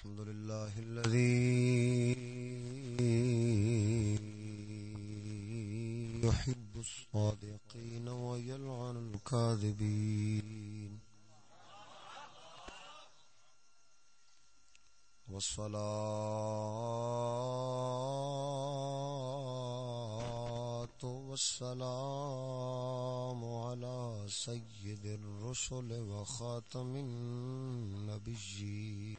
الحمد لله الذي يحب الصادقين ويلعن الكاذبين. والصلاة والسلام على سيد الرسل وخاتم النبيين.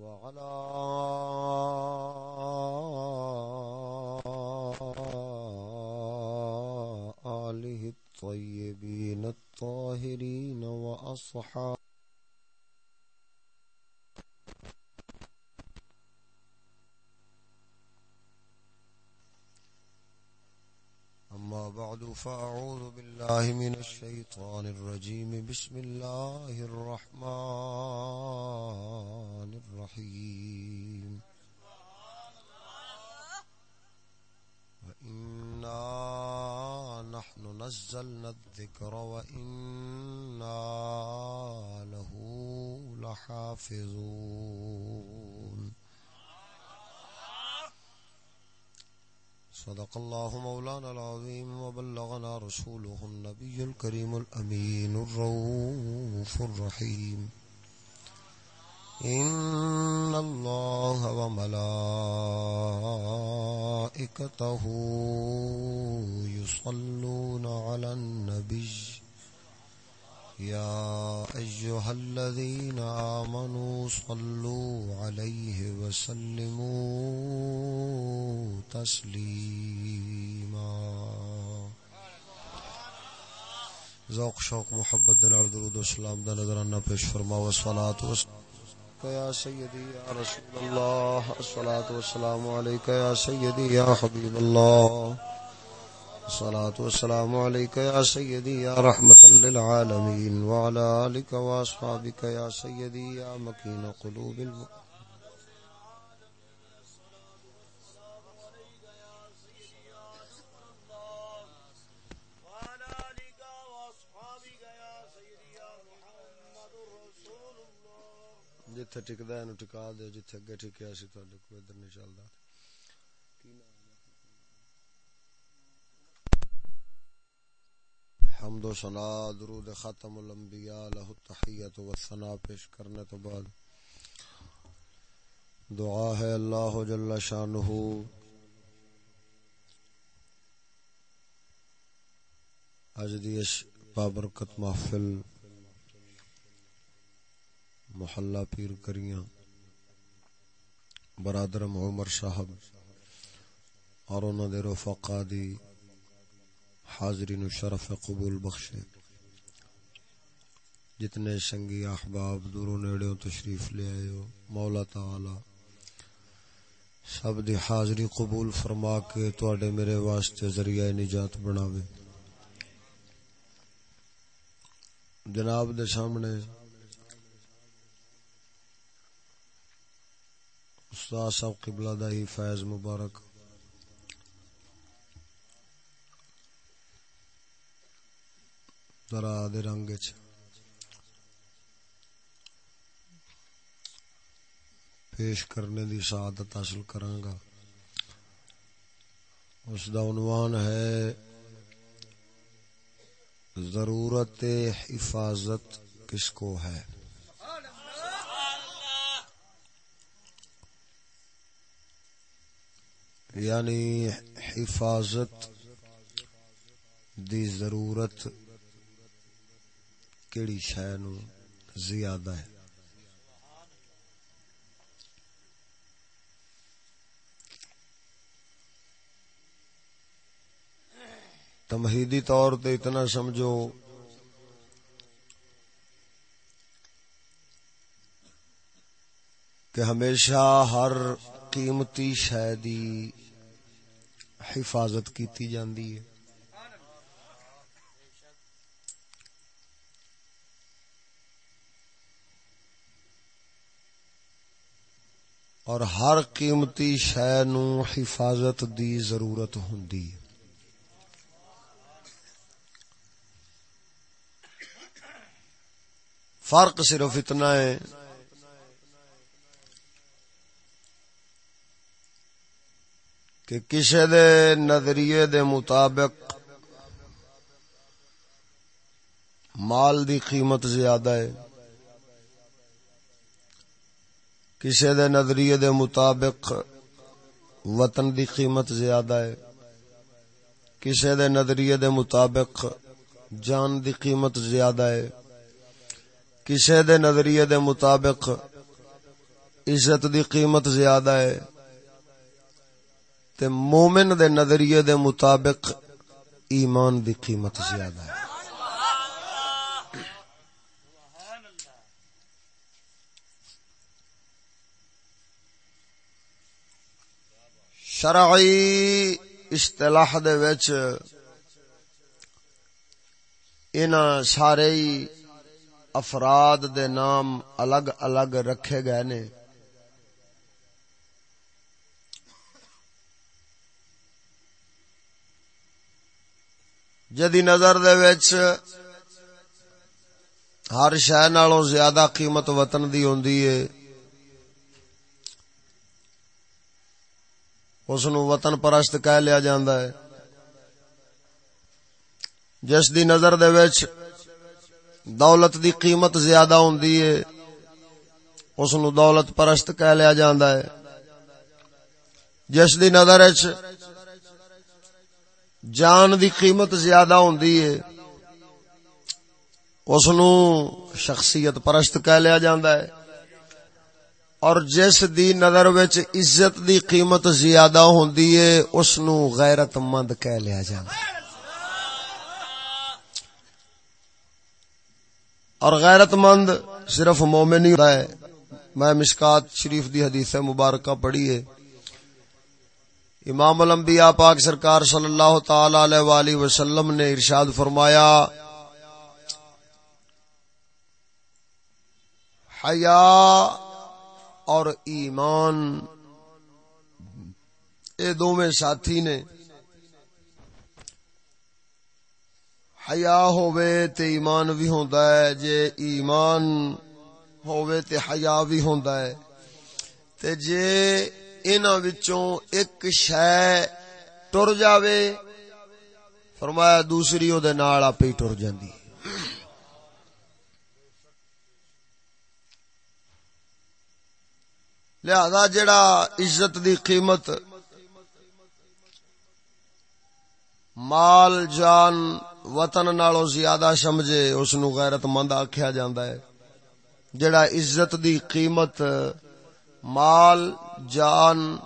وعلى آله الطيبين الطاهرين وأصحابه أما بعد فأعوذ بالله من الشيطان الرجيم. بسم الله الرحمن الرحيم. وإنا نحن نزلنا الذكر وإنا له لحافظون. صدق الله مولانا العظيم وبلغنا رسوله النبي الكريم الأمين الروف الرحيم. إن الله وملائكته يصلون على النبي يا أيها الذين آمنوا صلوا عليه وسلموا تسليما. ذوق، شوق، محبت دنار درود و سلام دا نظرانہ پیش فرما و صلاة و یا سیدی یا رسول اللہ، الصلاة والسلام علیکہ یا سیدی یا حبیب اللہ. الصلاة والسلام عليك يا سيدي يا رحمة للعالمين وعلى آلك وأصحابك يا سيدي يا مكين قلوب المؤمنين جتھے ٹکدا ہے نو ٹکا دے، جتھے اگے ٹکیا سی تہاڈے کوئی ادھر نہیں چلدا۔ حمد و ثنا، درود ختم الانبیاء له التحیت و ثنا پیش کرنے تو بعد۔ دعا ہے اللہ جل شانہ۔ اج دی اس بابرکت محفل محلہ پیر کریاں، برادر عمر صاحب اور انہوں دے رفقا دی حاضرین شرف قبول بخشے۔ جتنے سنگی احباب، دوروں نیڑوں تشریف لے آئے ہو، مولا تعالی، سب دی حاضری قبول فرما کے تواڈے میرے واسطے ذریعہ نجات بناوے۔ جناب دے سامنے استاد صاحب قبلہ دا ہی فیض مبارک۔ درا دے رنگ چ پیش کرنے دی سعادت حاصل کراں گا اس دا عنوان ہے ضرورت حفاظت کس کو ہے؟ یعنی حفاظت دی ضرورت کیڑی شے نو زیادہ ہے۔ تمہیدی طور تے اتنا سمجھو۔ کہ ہمیشہ ہر قیمتی شے دی حفاظت کیتی جاندی ہے۔ اور ہر قیمتی شے نو حفاظت دی ضرورت ہوندی ہے۔ فرق صرف اتنا ہے کہ کسی دے نظریے دے مطابق مال دی قیمت زیادہ ہے۔ کسی دے نظریے دے مطابق وطن دی قیمت زیادہ ہے۔ کسی دے نظریے دے مطابق جان دی قیمت زیادہ ہے۔ کسی دے نظریے دے مطابق عزت دی قیمت زیادہ ہے۔ تے مومن دے نظریے دے مطابق ایمان دی قیمت زیادہ ہے۔ شرعی اصطلاح دے وچ ان سارے افراد دے نام الگ الگ رکھے گئے نے۔ جدی نظر دے وچ ہر شہ نالوں زیادہ قیمت وطن دی ہوندی ہے۔ اس نو وطن پرست کہہ لیا جاندا ہے۔ جس دی نظر دے وچ دولت دی قیمت زیادہ ہوندی ہے، اس نو دولت پرست کہہ لیا جاندا ہے۔ جس دی نظر وچ جان دی قیمت زیادہ ہوندی ہے، اس نو شخصیت پرست کہہ لیا جاندا ہے۔ اور جس دی نظر وچ عزت دی قیمت زیادہ ہوندی ہے اس نو غیرت مند کہہ لیا جاندا اور غیرت مند صرف مومن ہی ہوتا ہے۔ میں مشکات شریف دی حدیث مبارکہ پڑھی ہے۔ امام الانبیاء پاک سرکار صلی اللہ تعالی علیہ وآلہ وسلم نے ارشاد فرمایا، حیا اور ایمان۔ اے دو ساتھی نے، حیا ہووے تے ایمان بھی ہوندا ہے، جے ایمان ہووے تے حیا بھی ہوندا ہے۔ تے جے انہاں وچوں ایک شے ٹر جاوے، فرمایا دوسری او دے نال آپ ہی ٹر جاندی۔ لہذا جڑا عزت دی قیمت، مال، جان، وطن نالوں زیادہ سمجھے اس نو غیرت مند آکھیا جاندا ہے۔ جڑا عزت دی قیمت، مال، جان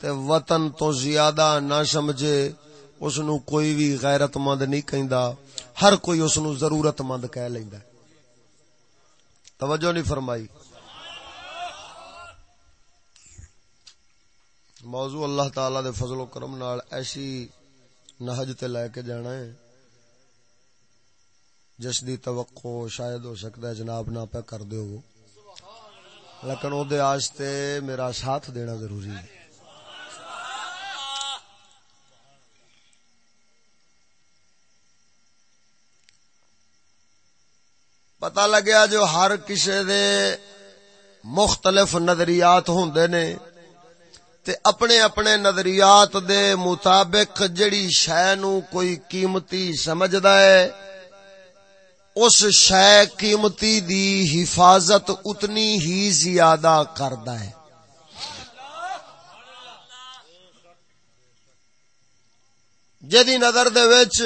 تے وطن تو زیادہ نہ سمجھے اس نو کوئی بھی غیرت مند نہیں کہندا۔ ہر کوئی اس نو ضرورت مند کہہ لیندا توجہ نہیں فرمائی۔ موضوع اللہ تعالی دے فضل و کرم نال ایسی نہج تے لے کے جانا ہے۔ جس دی توقع شاید ہو سکتا ہے جناب نہ پہ کر دیو لیکن او دے آستے میرا ساتھ دینا ضروری ہے۔ پتا لگیا جو ہر کسی دے مختلف نظریات ہوندے نے۔ تے اپنے اپنے نظریات دے مطابق جڑی شے نو کوئی قیمتی سمجھدا ہے، اس شے قیمتی دی حفاظت اتنی ہی زیادہ کردا ہے۔ جدی نظر دے وچ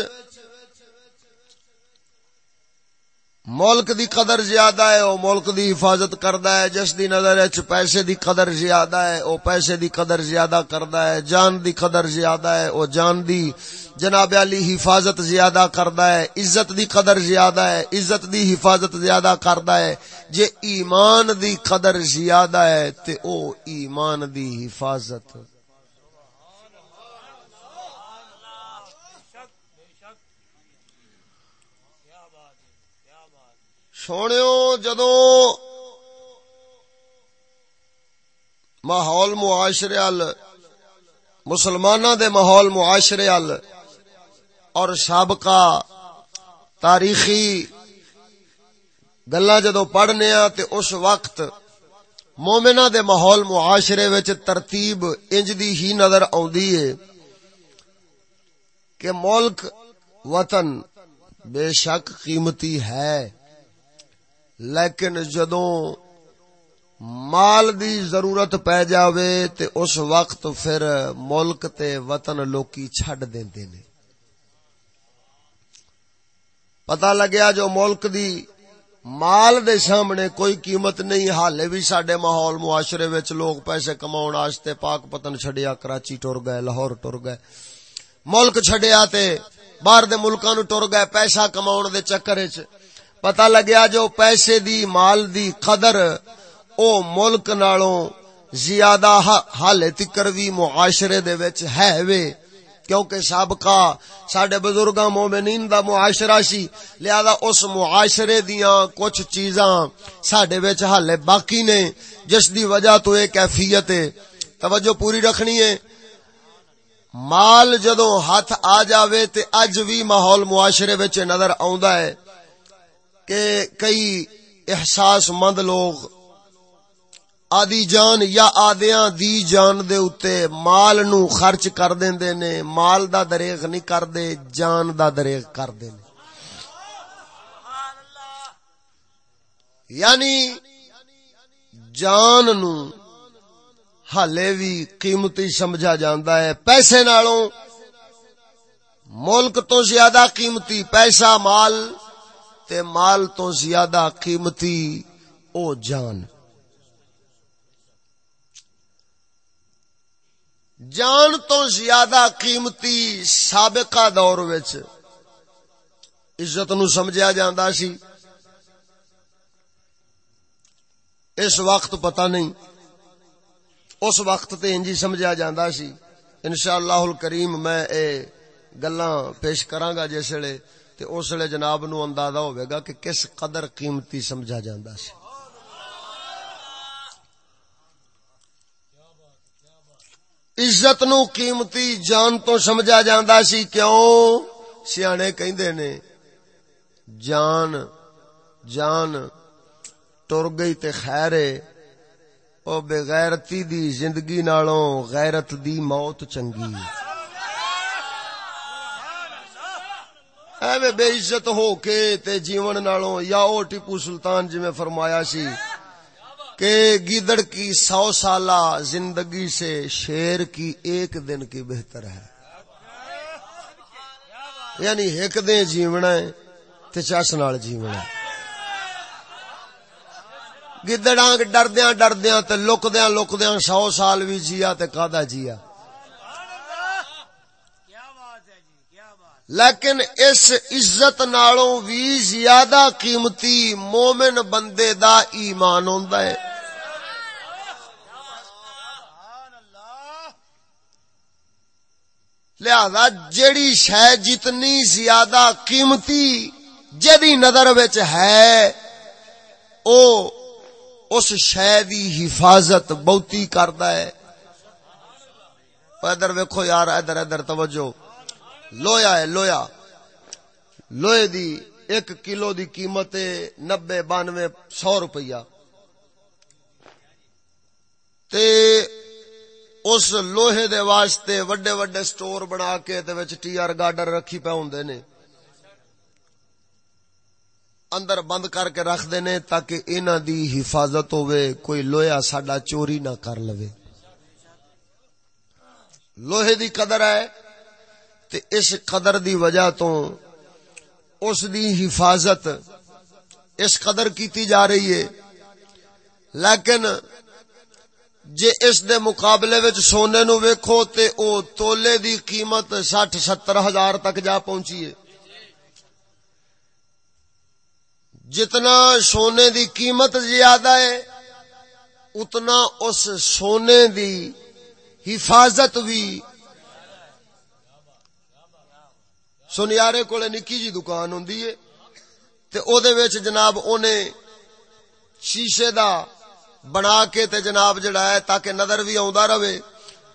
ملک دی قدر زیادہ ہے، او ملک دی حفاظت کردا ہے۔ جس دی نظر وچ پیسے دی قدر زیادہ ہے، او پیسے دی قدر زیادہ کردا ہے۔ جان دی قدر زیادہ ہے، او جان دی جناب علی حفاظت زیادہ کردا ہے۔ عزت دی قدر زیادہ ہے، عزت دی حفاظت زیادہ کردا ہے۔ جے ایمان دی قدر زیادہ ہے، تے او ایمان دی حفاظت سونے جدو ماحول معاشرے ال دے ماحول معاشرے ال، اور سابقہ تاریخی گلا جدو پڑھنے تے اس وقت مومنا دے ماحول معاشرے وچ ترتیب انج دی ہی نظر آندی ہے کہ ملک، وطن بے شک قیمتی ہے۔ لیکن جدوں مال دی ضرورت پی جاوے تے اس وقت پھر ملک تے وطن لوکی چھڈ دیندے نے۔ پتہ لگیا جو ملک دی مال دے سامنے کوئی قیمت نہیں، حالے بھی سڈے ماحول معاشرے وچ لوگ پیسے کماؤن واسطے پاک پتن چھڈیا، کراچی ٹر گئے، لاہور ٹر گئے۔ ملک چھڈیا تے باہر دے ملکاں نو ٹر گئے، پیسہ کماؤن دے چکر وچ۔ پتہ لگیا جو پیسے دی مال دی قدر او ملک نالوں زیادہ حالے تکر وی معاشرے دے وچ ہے وے کیونکہ سابقہ ساڈے بزرگاں مومنین دا معاشرہ سی لہذا اس معاشرے دیاں کچھ چیزاں ساڈے وچ حالے باقی نے جس دی وجہ تو ایک کیفیت ہے توجہ پوری رکھنی ہے مال جدو ہاتھ آ جاوے تے اج بھی ماحول معاشرے وچ نظر آوندا ہے کہ کئی احساس مند لوگ آدی جان یا آدیاں دی جان دے اتے مال نو خرچ کر دیندے نے، مال دا دریغ نہیں کر دے جان دا دریغ کر دے نے۔ یعنی جان نو حالے بھی قیمتی سمجھا جاندا ہے۔ پیسے نالوں ملک تو زیادہ قیمتی، پیسہ، مال تے مال تو زیادہ قیمتی، او جان۔ جان تو زیادہ قیمتی سابقہ دور وچ عزت نو سمجھا جاندا سی۔ اس وقت پتہ نہیں، اس وقت تے انجی سمجھا جاندا سی۔ انشاءاللہ الکریم میں اے گلاں پیش کراں گا جس ویلے تے اس ویلے جناب نو اندازہ ہوے گا کہ کس قدر قیمتی سمجھا جاندا سی۔ عزت نو قیمتی جان تو سمجھا جاندا سی، کیوں؟ سیانے کہندے نے، جان جان ٹر گئی تے خیر او بغیرتی دی زندگی نالوں غیرت دی موت چنگی ایویں بے عزت ہو کے تے جیون نالوں یا او ٹیپو سلطان جی میں فرمایا سی کہ گیدڑ کی سو سالہ زندگی سے شیر کی ایک دن کی بہتر ہے یعنی ایک دن جیونا ہے تے چس نال جیونا ہے گدڑا ڈردیا ڈردیا تے لکدیا لکدیا سو سال بھی جیا تے کا جیا لیکن اس عزت نالوں بھی زیادہ قیمتی مومن بندے دا ایمان ہوندا ہے۔ لہذا جیڑی شہ جتنی زیادہ قیمتی جدی نظر وچ ہے، او اس شہ دی حفاظت بہتی کردا ہے۔ ادھر ویکھو یار، ادھر ادھر، توجہ۔ لویا ہے، لویا۔ لوہے دی ایک کلو دی قیمت نبے بانوے سو روپیہ۔ تے اس لوہے دے واسطے وڈے وڈے سٹور بنا کے تے وچ ٹی آر گارڈر رکھی پے ہوندے نے۔ اندر بند کر کے رکھ دے نے تاکہ انہاں دی حفاظت ہوے کوئی لوہا ساڈا چوری نہ کر لوے۔ لوہے دی قدر ہے تے اس قدر دی وجہ تو اس دی حفاظت اس قدر کیتی جا رہی ہے۔ لیکن جے اس دے مقابلے وچ سونے نو ویکھو تے او تولے دی قیمت سٹھ ستر ہزار تک جا پہنچی ہے۔ جتنا سونے دی قیمت زیادہ ہے، اتنا اس سونے دی حفاظت بھی سنیارے کولے نکی جی دکان ہوندی ہے تے او دے وچ جناب اونے شیشے دا بنا کے تے جناب جڑا ہے تاکہ نظر بھی آوندا رہے،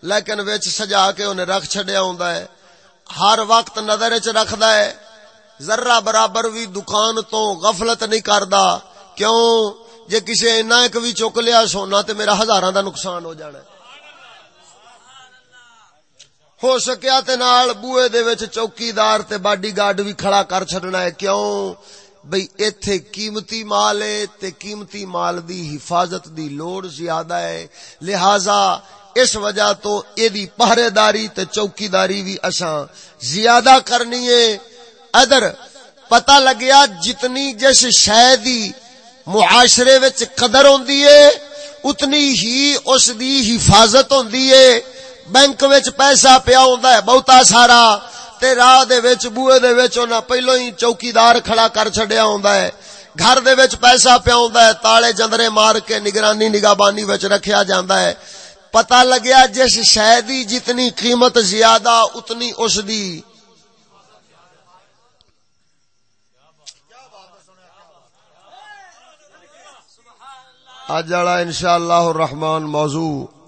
لیکن وچ سجا کے اونے رکھ چھڈیا ہوندا ہے۔ ہر وقت نظر وچ رکھدا ہے، ذرہ برابر بھی دکان تو غفلت نہیں کردا۔ کیوں؟ جے کسی اینا ایک بھی چک لیا سونا تے میرا ہزاراں دا نقصان ہو جانا ہے۔ ہو سکیا تے نال بوئے دے وچ چوکیدار تے باڈی گارڈ بھی کھڑا کر چھڈنا ہے کیوں؟ بھئی ایتھے قیمتی مال ہے تے قیمتی مال دی حفاظت دی لوڑ زیادہ ہے۔ لہذا اس وجہ تو اے دی پہرے داری تے چوکی داری بھی اساں زیادہ کرنی ہے۔ ادھر پتہ لگیا جتنی جس شے دی معاشرے وچ قدر ہوندی ہے، اتنی ہی اس دی حفاظت ہوندی ہے۔ بینک وچ پیسہ پیا ہوندا ہے، بہتا سارا۔ تے راہ دے وچ، بوئے دے وچ انہاں پہلو ہی چوکیدار کھڑا کر چھڈیا ہوندا ہے۔ گھر دے وچ پیسہ پیا ہوندا ہے، تالے جندرے مار کے نگرانی، نگہبانی وچ رکھیا جاندا ہے۔ پتہ لگیا جس شے دی جتنی قیمت زیادہ، اتنی اس دی۔ اج والا انشاءاللہ الرحمن موضوع۔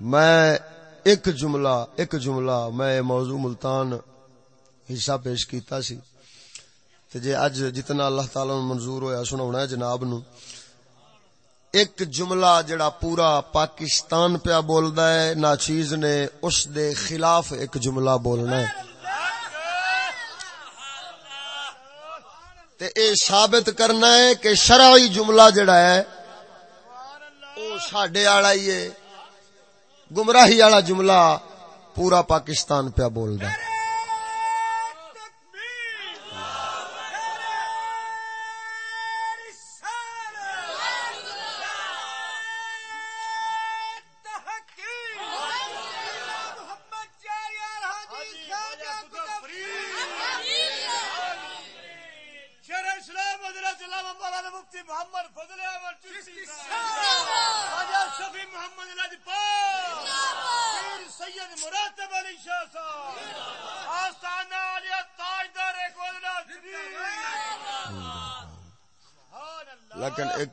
میں ایک جملہ ایک جملہ میں موضوع ملتان حصہ پیش کیتا سی۔ تے جے اج جتنا اللہ تعالی نو منظور ہویا سناونا ہے جناب نو ایک جملہ جڑا پورا پاکستان پیا بولدا ہے ناچیز نے اس دے خلاف ایک جملہ بولنا ہے۔ تے اے ثابت کرنا ہے کہ شرعی جملہ جڑا ہے او ساڈے والا ہی ہے۔ گمراہی والا جملہ پورا پاکستان پیا بولدا ہے۔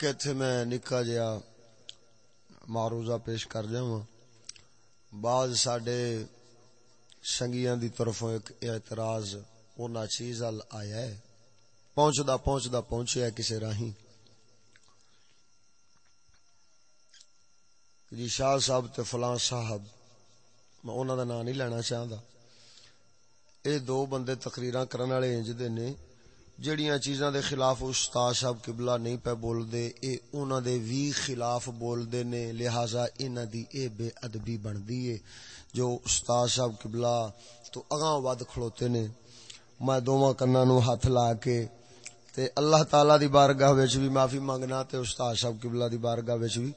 لیکن ایک ایتھے میں نکا جیا، معروضہ پیش کر جاواں۔ بعض ساڈے سنگیاں دی طرفوں ایک اعتراض، اونا چیز ال آیا ہے۔ پہنچدا پہنچدا پہنچیا کسے راہیں جی شاہ صاحب تے فلاں صاحب، میں انہاں دا نام نہیں لینا چاہندا۔ اے دو بندے تقریراں کرن والے انج دے نے جڑیاں چیزاں دے خلاف استاد صاحب قبلہ نہیں پہ بول دے اے انہاں دے وی خلاف بول دے نے، لہذا انہاں دی اے بے ادبی بندی ہے جو استاد صاحب قبلہ تو اگاں ود کھڑوتے نے، میں دوواں کناں نو ہاتھ لا کے تے اللہ تعالی دی بارگاہ وچ بھی معافی مانگنا تے استاد صاحب قبلہ دی بارگاہ وچ بھی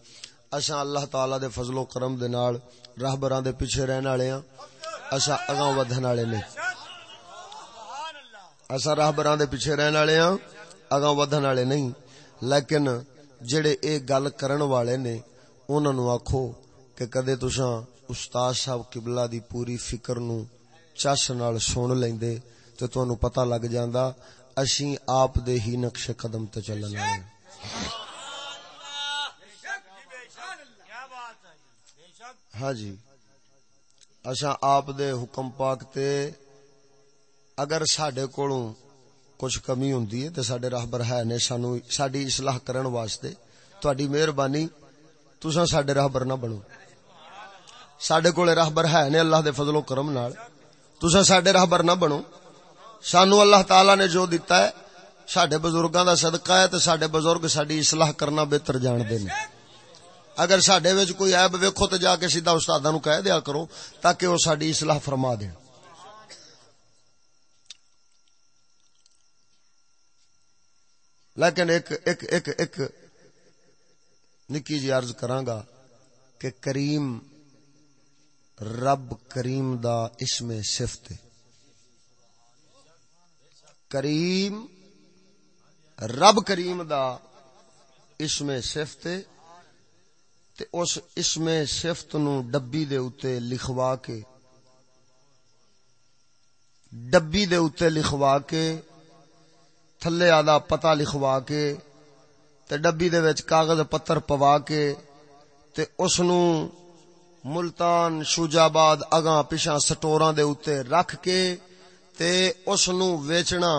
اساں اللہ تعالی دے فضل و کرم دے نال راہبراں دے پیچھے رہن والے ہاں۔ اساں اگاں ودھن والے نے۔ اصا راہ بران دے پیچھے رہن والے ہاں اگاں ودھن والے نہیں۔ لیکن جڑے اے گل کرن والے نے، انہاں نو آکھو کہ کدے تساں استاد صاحب قبلہ دی پوری فکر نو چس نال سن لیندے تے تانوں پتہ لگ جاندا اسی آپ دے ہی نقش قدم تے چلن والے ہاں۔, ہاں جی اچھا آپ دے حکم پاک تے اگر سڈے کو کچھ کمی ہوں تو سڈے راہبر ہے نے سانو ساری اصلاح کرن واسطے تہاڈی مہربانی، تساں سڈے راہبر نہ بنو۔ سڈے کول راہبر ہے نے اللہ دے فضل و کرم نال۔ تساں سڈے راہبر نہ بنو۔ سانو اللہ تعالی نے جو دیتا ہے سڈے بزرگاں دا صدقہ ہے تے سڈے بزرگ ساری اصلاح کرنا بہتر جان دے نے اگر سڈے وچ کوئی عیب ویکھو تے جا کے سیدھا استاداں نو کہہ دیا کرو تاکہ وہ ساری اصلاح فرما دین۔ لیکن ایک ایک ایک ایک نکی جی عرض کرانگا کہ کریم رب کریم دا اسم صفت کریم رب کریم دا اسم صفت تے اس اسم صفت نو ڈبی دے اتے لکھوا کے، ڈبی دے اتے لکھوا کے تھلے آدھا پتا لکھوا کے تے ڈبی دے وچ کاغذ پتر پوا کے تے اس نو ملتان شوجاباد اگاں پیچھا سٹوراں دے اوتے رکھ کے تے اس نو ویچنا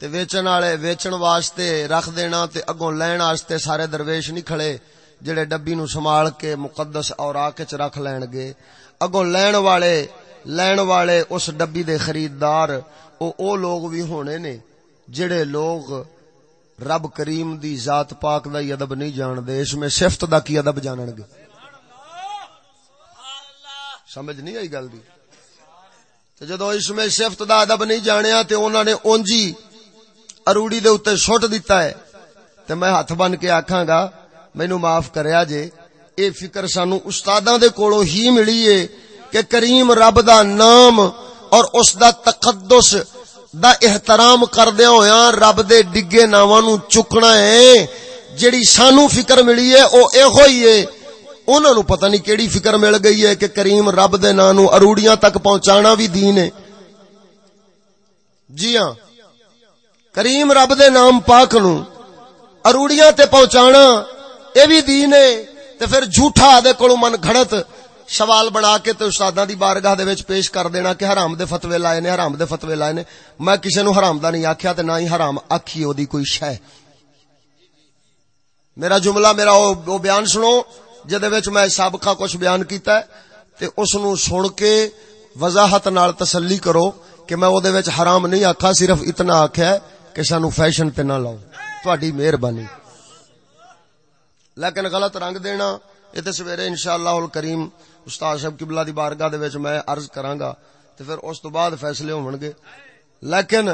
تے ویچن والے ویچن واسطے رکھ دینا تے اگوں لین واسطے سارے درویش نہیں کھڑے جڑے ڈبی نو سنبھال کے مقدس اور آکے چ رکھ لین گے۔ اگوں لین والے لین والے اس ڈبی دے خریدار، او او لوگ بھی ہونے نے۔ جڑے لوگ رب کریم دی ذات پاک دا ادب نہیں جان دے اس میں صفت دا کی ادب جانن گے؟ سمجھ نہیں آئی گل دی؟ جدو اس میں صفت دا ادب نہیں جانیا تے انہوں نے اونجی اروڑی دے اتے سٹ دیتا ہے، تے میں ہاتھ بن کے آکھاں گا مینو معاف کریا جے، اے فکر سانو استاداں دے کولو ہی ملی ہے کہ کریم رب دا نام اور اس دا تقدس دا احترام کردیا ہویا رب دے ڈگے ناواں نو چکنا ہے۔ جڑی سانو فکر ملی ہے، او ایہو ہی ہے۔ انہوں نو پتہ نہیں کیڑی فکر مل گئی ہے کہ کریم رب دے نام نو اروڑیاں تک پہنچانا بھی دین ہے۔ جی ہاں کریم رب دے نام پاک نو اروڑیاں تے پہنچانا، اے بھی دین ہے۔ تے پھر جھوٹا دے کولو من گھڑت۔ سوال بنا کے تے استاداں دی بارگاہ دے وچ پیش کر دینا کہ حرام دے فتوی لائے نے، حرام دے فتوی لائے نے۔ میں کسے نو حرام دا نہیں آکھیا تے نہ ہی حرام آکھی او دی کوئی شے۔ میرا جملہ، میرا او بیان سنو، جدے وچ میں سابقہ کچھ بیان کیتا ہے، تے اس نو سن کے وضاحت نال تسلی کرو کہ میں او دے وچ حرام نہیں آکھا، صرف اتنا آکھیا ہے کہ سانو فیشن تے نہ لاؤ۔ تہاڈی مہربانی۔ لیکن غلط رنگ دینا اے تے سویرے انشاءاللہ الکریم استاد صاحب قبلہ دی بارگاہ دے وچ میں عرض کراں گا تے پھر اس تو بعد فیصلے ہون گے لیکن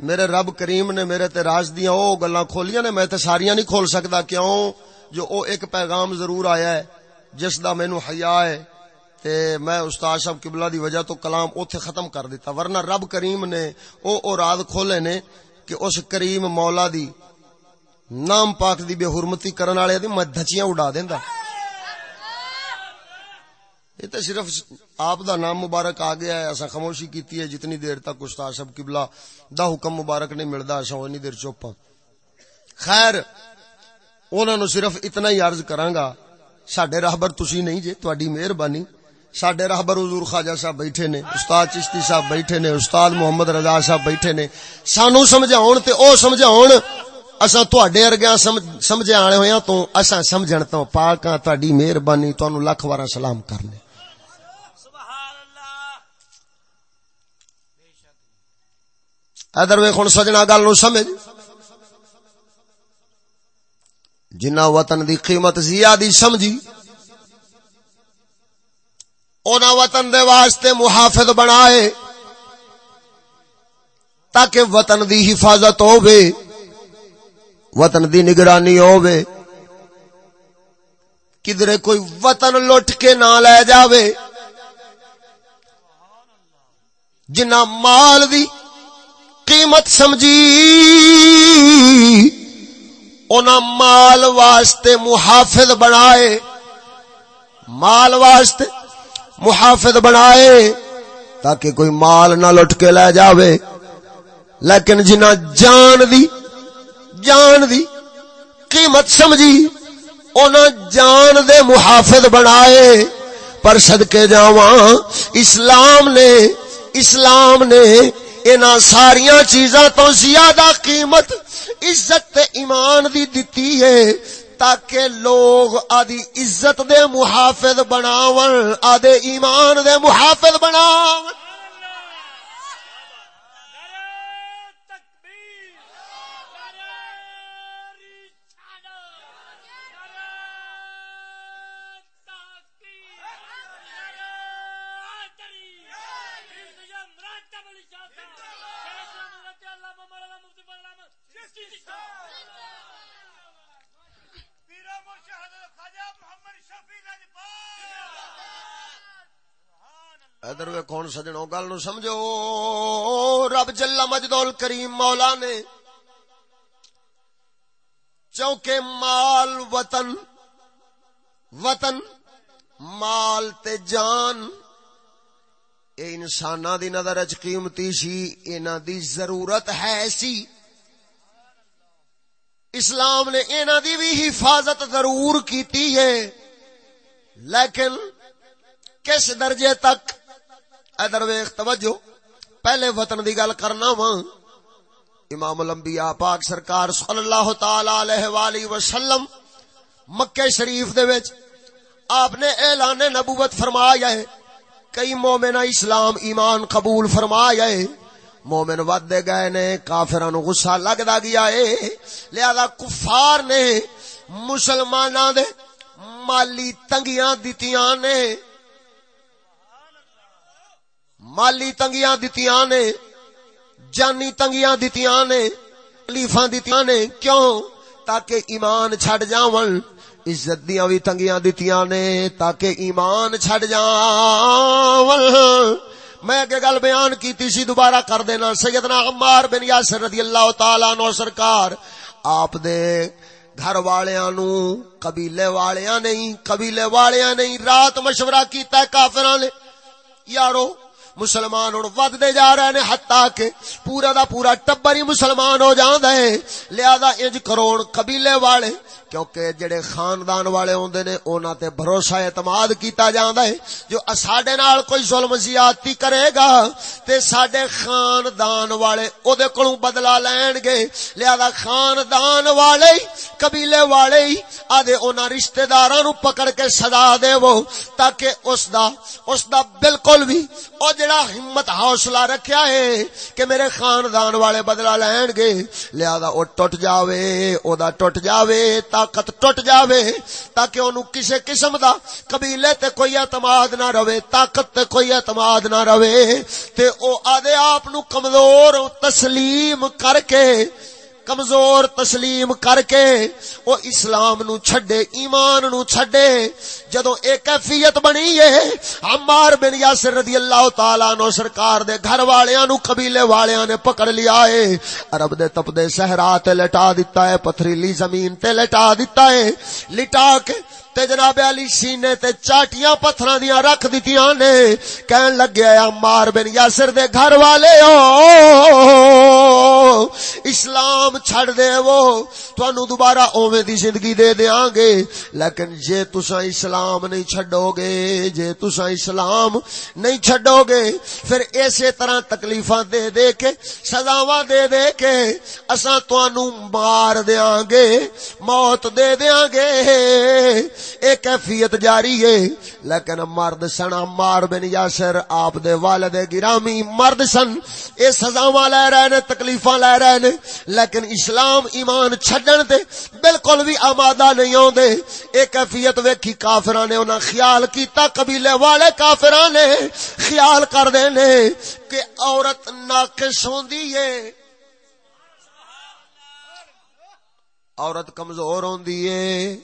میرے رب کریم نے میرے تے راز دیاں او گلاں کھولیاں نے میں تے ساریاں نہیں کھول سکدا کیوں جو او ایک پیغام ضرور آیا ہے جس دا مینوں حیا ہے تے میں استاد صاحب قبلہ دی وجہ تو کلام اوتھے ختم کر دیتا ورنہ رب کریم نے او او راز کھولے نے کہ اس کریم مولا دی نام پاک دی بے حرمتی کرن والے دی میں دھچیاں اڑا دیندا یہ تو صرف آپ دا نام مبارک آ گیا ہے، ایسا خاموشی کیتی ہے جتنی دیر تک استاد صاحب قبلہ دا حکم مبارک نہیں ملدا، ایسا اتنی دیر چوپا خیر، انہاں نو صرف اتنا ہی عرض کراں گا ساڈے راہبر تسی نہیں جی، جے تہاڈی مہربانی۔ ساڈے راہبر حضور خواجہ صاحب بیٹھے نے، استاد چشتی صاحب بیٹھے نے، استاد محمد رضا صاحب بیٹھے نے۔ سانو سمجھاون تے او سمجھاون، اساں تواڈے ارگیاں سمجھے آنے ہویاں تو اساں سمجھن تو پاکاں تہاڈی مہربانی، تانوں لاکھ وارا سلام کرنے۔ ادھر ویکھ ہن سجنا گل نو سمجھ۔ جنہ وطن دی قیمت زیادہ سمجھی، اونا وطن دے واسطے محافظ بنائے، تاکہ وطن دی حفاظت ہووے، وطن دی نگرانی ہووے۔ کدھر کوئی وطن لٹ کے نہ لے جاوے، جنہ مال دی قیمت سمجھی۔ اونا مال واسطے محافظ بنائے۔ مال واسطے محافظ بنائے تاکہ کوئی مال نہ لٹ کے لے جاوے۔ لیکن جنہ جان دی جان دی قیمت سمجھی۔ انہاں جان دے محافظ بنائے۔ پر صدقے جاواں، اسلام نے اسلام نے انہاں ساریاں چیزاں تو زیادہ قیمت عزت ایمان دی دتی ہے تاکہ لوگ آدی عزت دے محافظ بناون، آدے ایمان دے محافظ بناون۔ ادھر وے کون سجنوں گل نو سمجھو۔ رب جل مجدول کریم مولا نے چونکہ مال، وطن وطن، مال تے جان، اے انساناں دی نظر اچ قیمتی سی، انہاں دی ضرورت ہے سی۔ اسلام نے انہاں دی بھی حفاظت ضرور کیتی ہے، لیکن کس درجے تک ادر ویخ توجہ۔ پہلے وطن دی گل کرنا وا۔ امام الانبیاء پاک سرکار صلی اللہ تعالی علیہ والہ وسلم مکہ شریف دے وچ آپ نے اعلان نبوت فرمایا ہے۔ کئی مومن اسلام ایمان قبول فرمایا ہے۔ مومن ود گئے نے کافران غصہ لگدا گیا ہے۔ لہذا کفار نے مسلماناں دے مالی تنگیاں دتیاں نے۔ مالی تنگیاں دتیاں نے جانی تنگیاں دتیاں نے تکلیفاں دتیاں نے کیوں تاکہ ایمان چھڈ جاون عزت دیاں وی تنگیاں دتیاں نے تاکہ ایمان چھڈ جاون میں اگے گل بیان کیتی سی دوبارہ کر دینا سیدنا عمار بن یاسر رضی اللہ تعالی عنہ سرکار آپ دے گھر والیاں نو قبیلے والیاں نہیں قبیلے والیاں نہیں رات مشورہ کیتا ہے کافراں نے یارو مسلمان ہوں ودتے جا رہے نے ہتا کے پورا دا پورا ٹبر ہی مسلمان ہو جانا ہے۔ لہذا انج کروڑ قبیلے والے کیونکہ جڑے خاندان والے ہوندے نے انہاں تے بھروسہ اعتماد کیتا جاندا ہے۔ جو ساڈے نال کوئی ظلم زیادتی کرے گا، تے ساڈے خاندان والے او دے کولوں بدلہ لین گے۔ لہذا خاندان والے، قبیلے والے آدے انہاں رشتہ داراں نو پکڑ کے سزا دے وہ تاکہ اس دا اس دا بالکل بھی او جڑا ہمت حوصلہ رکھیا ہے کہ میرے خاندان والے بدلہ لین گے۔ لہذا او ٹٹ جاوے، او دا ٹٹ جاوے، تا طاقت ٹوٹ جاوے تاکہ انہوں کسے قسم دا قبیلے تے کوئی اعتماد نہ روے طاقت تے کوئی اعتماد نہ روے تے او آدھے آپ نو کمزور تسلیم کر کے کمزور تسلیم کر کے او اسلام نو چھڈے، ایمان نو چھڈے۔ جدو ایک کیفیت بنی ہے عمار بن یاسر رضی اللہ تعالی عنہ سرکار دے گھر والیاں نو قبیلے والیاں نے پکڑ لیا ہے عرب دے تپ دے صحرا تے لٹا دیتا ہے پتھریلی زمین تے لٹا دیتا ہے لٹا کے تے جناب علی سینے تے چاٹیاں پتھراں دیاں رکھ دتیاں نے۔ کہن لگیا عمار بن یاسر دے گھر والے او اسلام چھڑ دے وہ تانوں دوبارہ اوویں دی زندگی دے دیاں گے۔ لیکن جے تساں اسلام نہیں چھڈو گے، جے تساں اسلام نہیں چھڈو گے، پھر اسی طرح تکلیفاں دے دے کے، سزاواں دے دے کے اساں تانوں مار دیاں گے، موت دے دیاں گے۔ ایک کیفیت جاری ہے۔ لیکن مرد سن، عمار بن یاسر آپ دے والد گرامی مرد سن، اے سزاواں لے رہے نے تکلیفاں لے رہے نے لیکن اسلام ایمان چھڈن تے بالکل بھی آمادہ نہیں ہوندے اے کیفیت ویکھی کافراں نے، انہاں خیال کیتا، قبیلے والے کافراں نے خیال کر دے نے کہ عورت ناقص ہوندی ہے عورت کمزور ہوندی ہے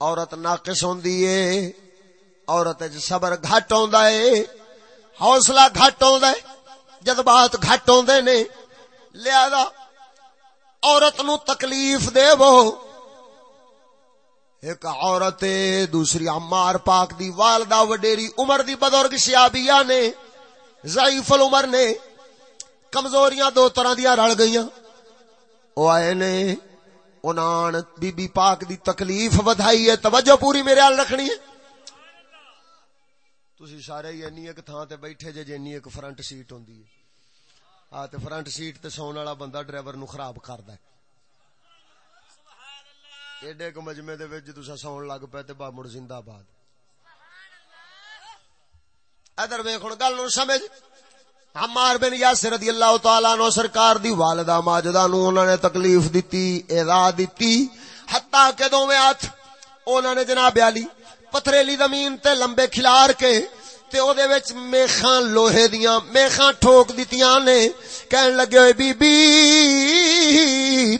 عورت ناقص ہوندی ہے عورت وچ صبر گھٹ ہوندا ہے حوصلہ گھٹ ہوندا ہے جذبات گھٹ ہوندے نے۔ لہذا عورت نو تکلیف دے وہ۔ ایک عورت دوسری عمار پاک دی والدہ، وڈیری عمر دی بزرگ سیابیہ نے، ضعیف العمر نے، کمزوریاں دو طرح دیا رل گئیاں۔ او آئے نے انان بی بی پاک دی تکلیف ودھائی ہے، توجہ پوری میرے حال رکھنی ہے۔ تسی سارے ہی اینی ایک تھان تے بیٹھے جے جینی ایک فرنٹ سیٹ ہوندی ہے۔ آ تے فرنٹ سیٹ تے سون والا بندہ ڈرائیور نو خراب کردا ہے۔ ایڈے کو مجمے دے وچ تسا سون لگ پے تے با مڑ زندہ آباد ادھر ویکھ ہن، گل نو سمجھ۔ عمار بن یاسر رضی اللہ تعالی عنہ سرکار دی والدہ ماجدہ نو انہوں نے تکلیف دتی ایذا دتی۔ حتا کہ دوویں ہاتھ انہوں نے جناب علی پتھریلی زمین تے لمبے کھلار کے تے او دے وچ میخاں لوہے دیاں، میخاں ٹھوک دتیاں نے، کہن لگے ہوئے بی بی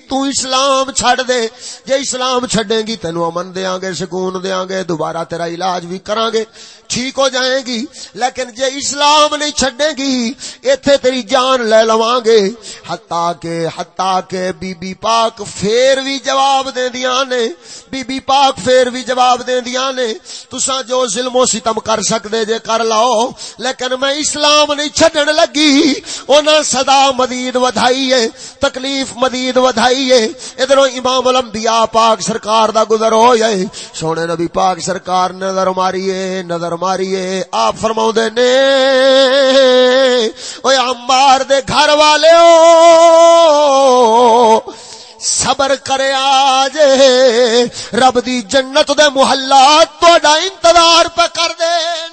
تو اسلام چھڑ دے، جے اسلام چھڑیں گی تینو امن دیاں گے سکون دیاں گے دوبارہ تیرا علاج بھی کران گے ٹھیک ہو جائیں گی، لیکن جے اسلام نہیں چھڑے گی، ایتھے تیری جان لے لواں گے۔ حتا کہ حتا کہ بی بی پاک پھر بھی جواب دے دیاں نے۔ بی بی پاک پھر بھی جواب دے دیاں نے۔ تساں جو ظلم و ستم کر سکدے جے کر لاؤ، لیکن میں اسلام نہیں چھڈن لگی۔ انہاں صدا مزید ودھائی ہے، تکلیف تشریف مدید ودھائی ہے۔ ادھروں امام الانبیاء پاک سرکار دا گزر ہو جائے سونے نبی پاک سرکار نظر ماریے، نظر ماریے آپ فرماؤں دے نے اوے عمار دے گھر والے صبر کرے آج، رب دی جنت دے محلات تو انتظار پہ کر دین۔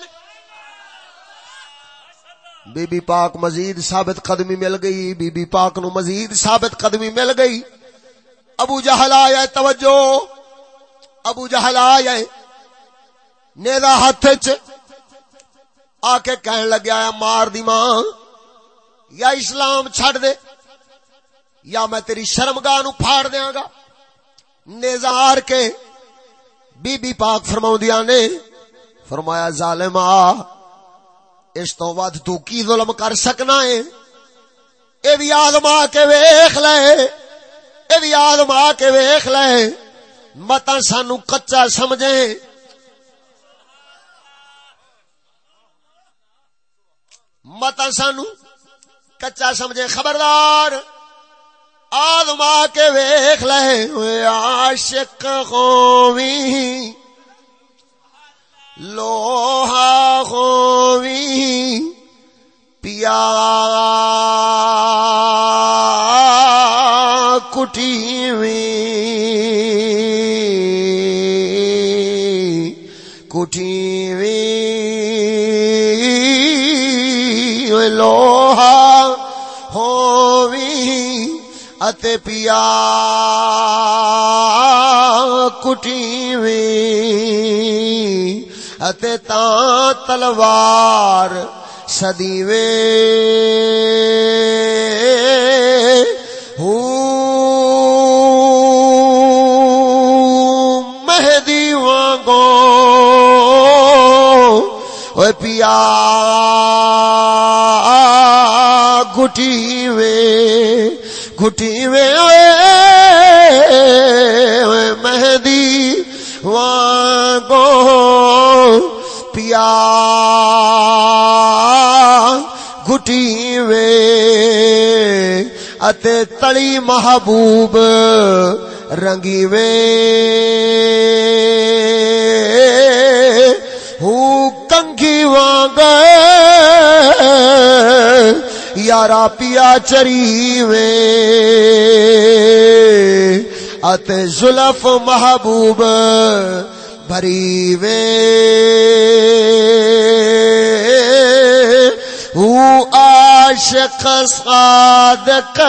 بی بی پاک مزید ثابت قدمی مل گئی بی بی پاک نو مزید ثابت قدمی مل گئی۔ ابو جہل آیا توجہ۔ ابو جہل آیا نیدا ہاتھ چ آ کے کہن لگیا مار دی ماں، یا اسلام چھڑ دے، یا میں تیری شرمگاہ نو پھاڑ دیاں گا۔ نیزار کے بی بی پاک فرماؤں نے، فرمایا ظالمہ، اس تو ود تو کی ظلم کر سکنا ہے؟ اے بھی آدما کے ویخ لے، اے بھی آدما کے ویخ لے۔ متا سانو کچا سمجھے۔ متا سانو۔ کچا سمجھے خبردار۔ آدما کے ویخ لے عاشق قومی۔ لوہا خوی پیا کٹی کٹی لوہا اتے پیا کٹی اتے تا تلوار سدیوے مہدی وانگو پیا گٹی وے گٹی وے مہدی وانگو پیا گٹی وے اتے تڑی محبوب رنگی وے ہوں کنگی وانگ یارا پیا چری وے اتے زلف محبوب بھری وے عاشق صادق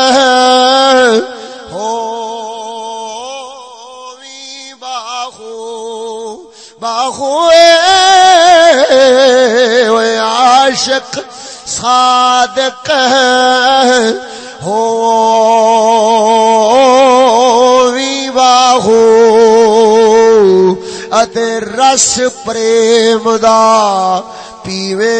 ہو باہو باہو عاشق صادق ہو باہو اتے رس پریم دا پیوے۔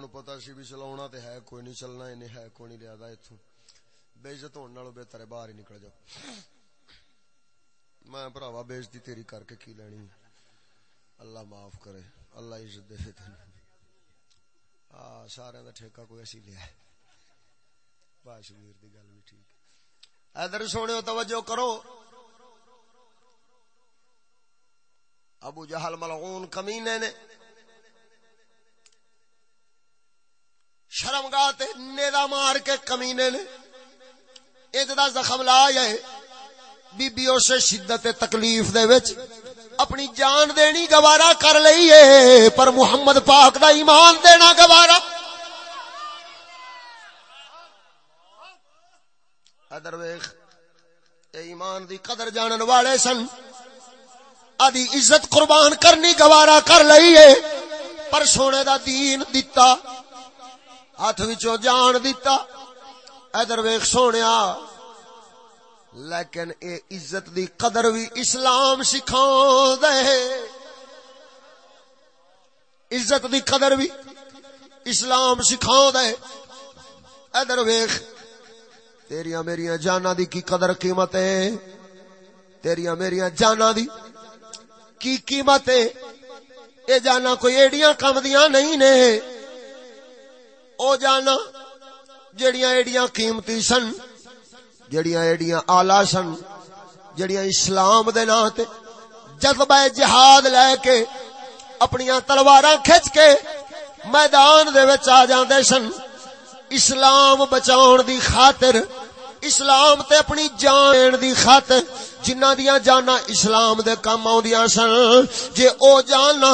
انہوں پتا سی بھی چلا تے ہے کوئی نہیں چلنا انہیں ہے کوئی نہیں لیا اتو بےزت ہونے والوں بہتر ہے باہر ہی نکل جاؤ میں براوا بےزتی تیری کر کے کی لینی اللہ معاف کرے اللہ عزت دے تین آ سارے کا ٹھیکہ کوئی ایسی لیا باشمیر دی گل بھی ٹھیک ہے ادھر سونے توجہ کرو ابو جہل ملعون کمینے نے شرم گاہ نیدا مار کے کمینے نے۔ دا زخم لا جائے بی بی اسے شدت تکلیف دے وچ اپنی جان دینی گوارا کر لئیے پر محمد پاک دا ایمان دینا گوارا۔ ادر ویخ ایمان دی قدر جانن والے سن۔ آدھی عزت قربان کرنی گوارا کر لئیے پر سونے دا دین دیتا ہاتھ وچوں جان دیتا ادھر ویخ سونے لیکن اے عزت دی قدر بھی اسلام سکھا دے عزت دی قدر بھی اسلام سکھا دے ادھر ویخ تیریاں میریاں جانا دی کی قدر قیمت ہے تیریاں میریاں جانا دی کی قیمت ہے اے جانا کوئی ایڈیاں کم دیاں نہیں نے او جانا جڑیاں ایڈیاں قیمتی سن، جڑیاں ایڈیاں آلہ سن، جڑیاں اسلام دے نا تے جذبہ جہاد لے کے اپنی تلواراں کھچ کے میدان دے وچ آ جاندے سن۔ اسلام بچاؤن دی خاطر، اسلام تے اپنی جان دی خاطر جنہ دیاں جانا اسلام دے کام آوندیاں سن۔ جے او جانا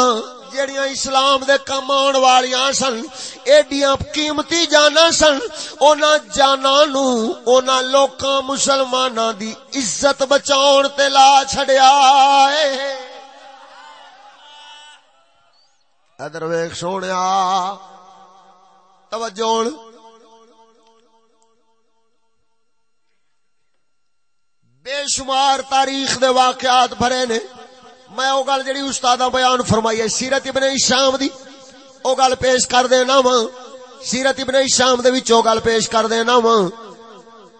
جڑیاں اسلام دے کم آن والیاں سن، ایڈیاں قیمتی جانا سن، اونا جانا نو اونا لوکاں مسلماناں دی عزت بچاؤن تے لا چھڑیا ہے۔ ادھر ویکھ سونیا، توجہ بے شمار تاریخ دے واقعات بھرے نے۔ میں او گل جڑی استاد بیان فرمائی ہے، سیرت ابن شام دی۔ او گل پیش کر دینا وا۔ سیرت ابن شام دے وچ او گل پیش کر دینا وا۔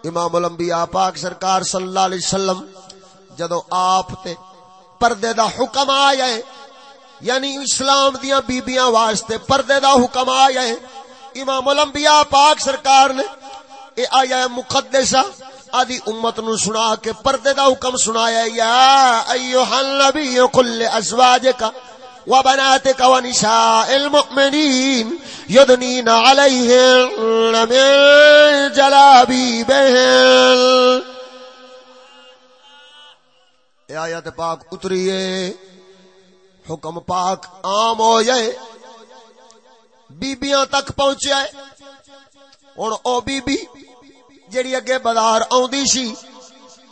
امام الانبیاء پاک سرکار صلی اللہ علیہ وسلم جدو آپ تے پردے دا حکم آیا ہے یعنی اسلام دیاں بیبیاں واسطے پردے دا حکم آیا ہے، امام الانبیاء پاک سرکار نے اے آیا ہے مقدسہ۔ آدھی امت نو سنا کے پردے دا حکم سنایا یا ایوہ النبی کل ازواجک و بناتک و نساء المؤمنین یدنین علیہن من جلابی بہن اے آیت پاک اتریے، حکم پاک عام ہو جائے بیبیاں تک پہنچے ہوں او بی بی جیڑی اگے بازار آوندی سی،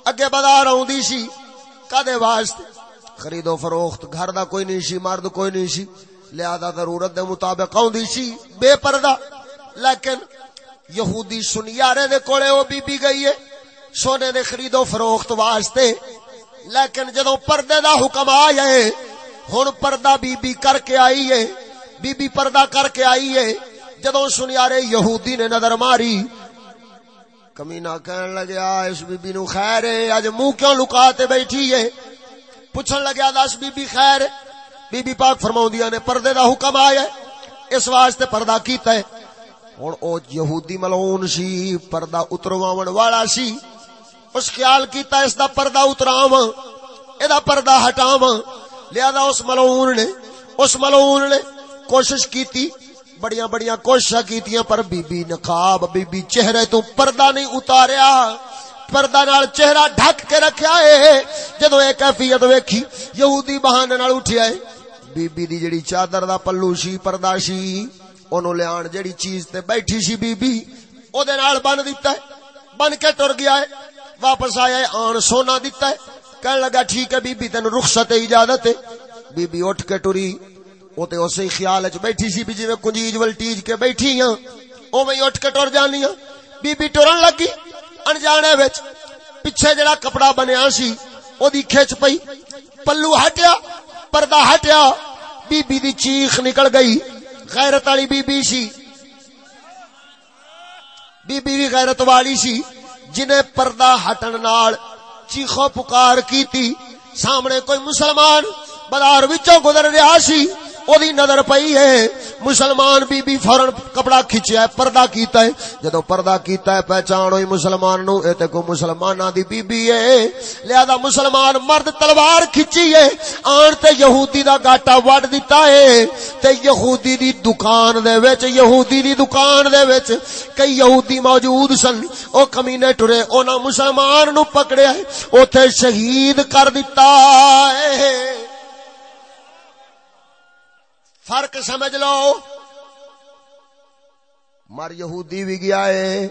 اگے بازار آوندی سی، کدے واسطے؟ خرید و فروخت، گھر دا کوئی نہیں سی، مرد کوئی نہیں سی، لہذا ضرورت دے مطابق آوندی سی، بے پردہ۔ لیکن یہودی سنیارے دے کولے او بی بی گئی ہے، سونے دے خرید و فروخت واسطے۔ لیکن جدوں پردے دا حکم آیا ہے، ہن پردہ بی بی کر کے آئی ہے، بی بی پردہ کر کے آئی ہے۔ جدوں سنیارے یہودی نے نظر ماری کمینہ کہن لگیا، اس بی بی نو خیر ہے اج منہ کیوں لکاتے بیٹھی ہے؟ پوچھن لگیا، دس بی بی خیر بی بی پاک فرماؤندیاں نے، پردے دا حکم آیا ہے۔ اس واسطے پردہ کیتا ہے۔ ہن او یہودی ملعون سی، پردہ اترواون والا سی۔ اس خیال کیتا اس دا پردہ اتراواں، اے دا پردہ ہٹاواں۔ لہذا اس ملعون نے، اس ملعون نے کوشش کیتی۔ بڑیاں بڑیاں کوششاں کیتیاں، پر بی بی نقاب، بی بی چہرے تو پردہ نہیں اتاریا۔ پردہ نال چہرہ ڈھک کے رکھیا ہے جدو ایک کیفیت ویکھی، یہودی بہانے نال اٹھیا ہے بی بی دی جڑی چادر دا پلو سی پردہ سی اونوں لیان جڑی چیز تے بیٹھی سی بی بی او دے نال بن دتا ہے بن کے ٹر گیا ہے واپس آیا ہے آن سونا دتا ہے کہنے لگا، ٹھیک ہے بی بی، تینوں رخصت اجازت ہے بی بی اٹھ کے ٹری۔ وہ تو اسی خیال چ بیٹھی سی بھی جی کنجیج ولٹیج کے بیٹھی ہاں او میں اٹھ کے ٹر جانی ہاں بی بی ٹرن لگی انجانے وچ۔ پیچھے جڑا کپڑا بنیا سی، او دی کھچ پئی۔ پلو ہٹیا، پردہ ہٹیا۔ بی بی دی چیخ نکل گئی۔ غیرت والی بی بی سی۔ بی بی بھی غیرت والی سی، جنہیں پردہ ہٹن نال چیخو پکار کیتی۔ سامنے کوئی مسلمان بازار وچوں گزر رہا سی۔ دی نظر پئی ہے۔ مسلمان بی بی فورن کپڑا کھچیا ہے، پردہ کیتا ہے۔ جدو پردہ کیتا ہے، پہچان ہوئی مسلمان نو، اے تے کو مسلماناں دی بی بی ہے۔ لہذا مسلمان مرد تلوار کھچی ہے۔ آن تے یہودی دا گاٹا وڈ دیتا ہے۔ تے یہودی دی دکان دے وچ، یہودی دی دکان دے وچ کئی یہودی موجود سن۔ او کمینے ٹرے انہاں مسلمان نو پکڑیا ہے۔ اوتھے شہید کر دیتا ہے۔ فرق سمجھ لو۔ مر یہودی بھی گیا ہے۔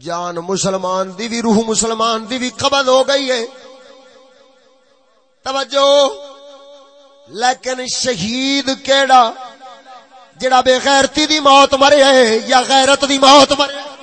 جان مسلمان دی بھی، روح مسلمان دی بھی قبض ہو گئی ہے۔ توجہ۔ لیکن شہید کیڑا، جڑا بے غیرتی دی موت مرے یا غیرت دی موت مرے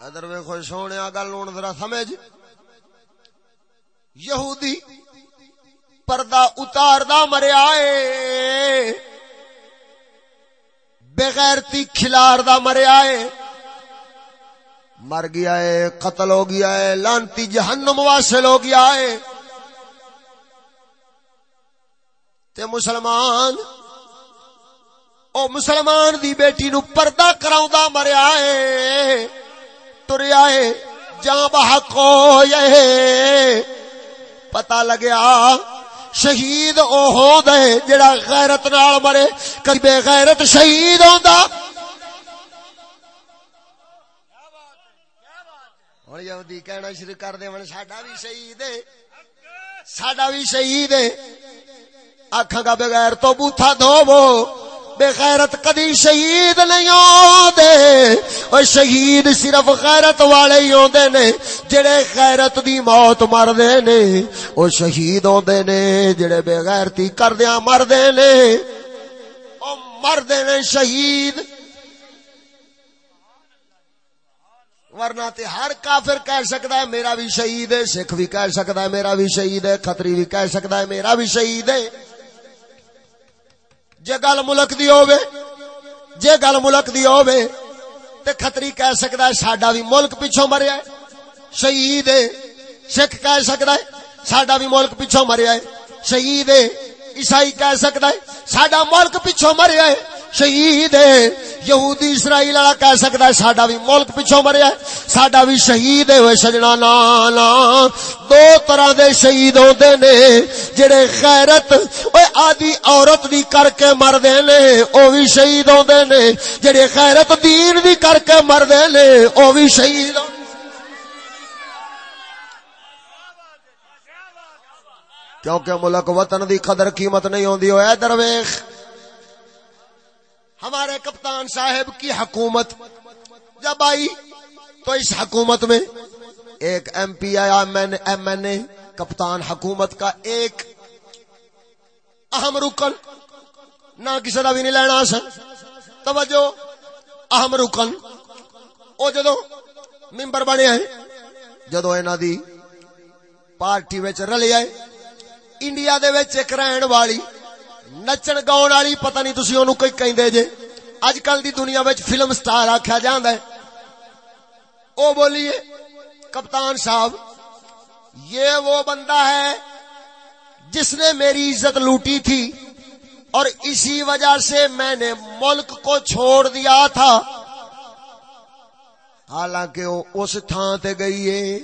ادھر ویکو سونے گل ہوں ذرا سمجھ۔ یہودی پردہ اتار دا مریا ہے بغیرتی کھلار دا مریا ہے مر گیا ہے، قتل ہو گیا ہے، لانتی جہنم واصل ہو گیا ہے۔ تے مسلمان، او مسلمان دی بیٹی نو پردہ کراؤں مریا ہے، تریا ہے، جاں بحق ہو یہ پتا لگیا، شہید او ہو دے، جڑا غیرت نال مرے، کبھی بے غیرت شہید ہوندا۔ ہوں یہودی کہنا شروع کر دے من ساڈا بھی شہید ہے ساڈا بھی شہید ہے آکھاں گا بغیر تو بوتھا دھوو بے غیرت کدی شہید نہیں آدھے اور شہید صرف غیرت والے ہی آدھے نے جڑے غیرت دی موت مر دے نے او شہید آدھے نے جڑے بے غیرتی کردیاں مر دے نے او مر دے نے شہید ورنہ تے ہر کافر کہہ سکتا ہے میرا بھی شہید ہے، سکھ بھی کہہ سکتا ہے میرا بھی شہید ہے، خطری بھی کہہ سکتا ہے میرا بھی شہید ہے۔ جے گل ملک دی ہووے، جے گل ملک دی ہووے، تے خطری کہہ سکدا ہے ساڈا بھی ملک پیچھے مریا ہے۔ شہید ہے، سکھ کہہ سکدا ہے ساڈا بھی ملک پیچھے مریا ہے۔ شہید ہے، عیسائی کہہ سکدا ہے ساڈا ملک پیچھے مریا ہے۔ شہید ہے۔ یہودی اسرائیل والا کہہ سکتا ہے ساڈا بھی ملک پیچھے مریا ہے، ساڈا بھی شہید ہے۔ سجنا، نا نا۔ دو طرح دے شہید ہوندے نے، جڑے غیرت اوے آدی عورت دی کر کے مردے نے، او بھی شہید ہوندے نے۔ جڑے غیرت دین دی کر کے مردے نے، او بھی شہید ہوندے کیونکہ ملک وطن دی قدر قیمت نہیں ہوندی ہویا درویش۔ ہمارے کپتان صاحب کی حکومت جب آئی تو اس حکومت میں ایک ایم پی آیا ایم این اے، کپتان حکومت کا ایک اہم رکن۔ نہ کسی کا بھی نہیں لینا سر توجہ، اہم رکن۔ وہ جدو ممبر بنے ہیں جدو انہوں دی پارٹی رلی آئے، انڈیا دے ایک رہن والی نچن گاؤن والی، پتہ نہیں تسی اونوں کوئی کہندے جے۔ اج کل دی دنیا وچ فلم سٹار آکھیا جاندا ہے۔ او بولیے، کپتان صاحب، یہ وہ بندہ ہے جس نے میری عزت لوٹی تھی اور اسی وجہ سے میں نے ملک کو چھوڑ دیا تھا۔ حالانکہ وہ اس تھان تے گئی ہے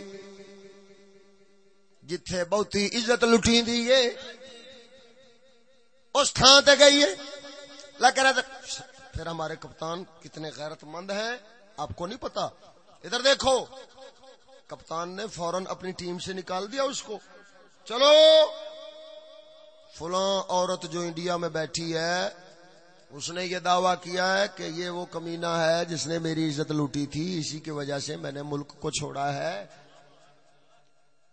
جتھے بہتی عزت لٹی دی ہے۔ اس تھان تے گئی ہے۔ لیکن پھر ہمارے کپتان کتنے غیرت مند ہیں، آپ کو نہیں پتا۔ ادھر دیکھو، کپتان نے فوراً اپنی ٹیم سے نکال دیا اس کو۔ چلو، فلاں عورت جو انڈیا میں بیٹھی ہے، اس نے یہ دعویٰ کیا ہے کہ یہ وہ کمینہ ہے جس نے میری عزت لوٹی تھی، اسی کی وجہ سے میں نے ملک کو چھوڑا ہے۔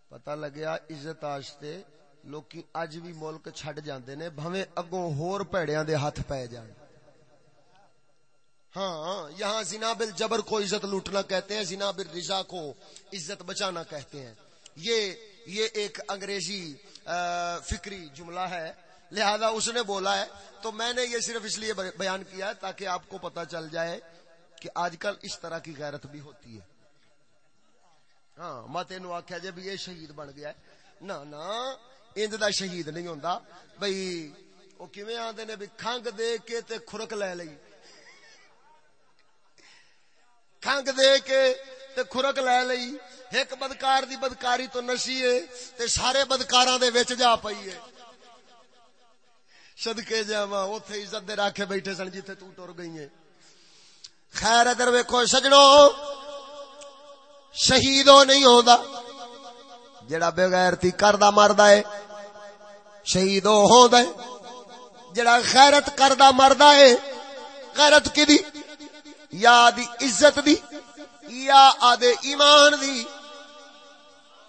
پتہ لگیا، عزت آجتے لوکی اج بھی ملک چھڈ جاندے نے بھویں اگوں ہور پیڑیاں دے ہاتھ پے جان ہاں یہاں زنا بل جبر کو عزت لوٹنا کہتے ہیں زنا بل رضا کو عزت بچانا کہتے ہیں یہ یہ ایک انگریزی فکری جملہ ہے لہذا اس نے بولا ہے تو میں نے یہ صرف اس لیے بیان کیا ہے تاکہ آپ کو پتا چل جائے کہ آج کل اس طرح کی غیرت بھی ہوتی ہے ہاں مت نو آخیا جی بھی یہ شہید بن گیا ہے نہ انج دا شہید نہیں ہوندا۔ بھئی او کیویں آندے نے بھی کھنگ دے کے تے خرک لے لئی۔ کھنگ دے کے تے خرک لے لئی۔ ایک بدکار دی بدکاری تو نسی ہے تے سارے بدکاراں دے وچ جا پئی ہے۔ صدقے جاواں، اوتھے عزت دے راکھے بیٹھے سن جتھے تو ٹر گئی ہے خیر، ادھر ویکھو سجنوں شہید ہو نہیں ہوندا۔ جڑا بغیرتی کردا مردا ہے، شہید ہو ہوندا ہے۔ جڑا غیرت کردا مردا ہے، غیرت کی دی یا دی عزت دی، یا آدے ایمان دی۔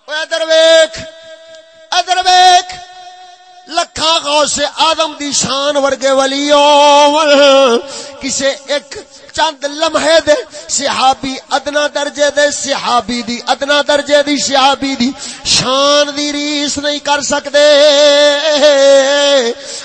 ادھر ویکھ ادھر ویکھ لکھا غوث آدم دی شان ورگے ولیوں کسے ایک چند لمحے دے صحابی ادنا درجے دے، صحابی دی ادنا درجے دی، صحابی دی شان دی ریس نہیں کر سکدے